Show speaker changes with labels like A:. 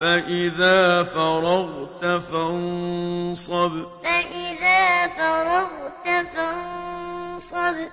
A: فَإِذَا فَرَغْتَ فَانصَبْ فَإِذَا فَرَغْتَ فَانصَبْ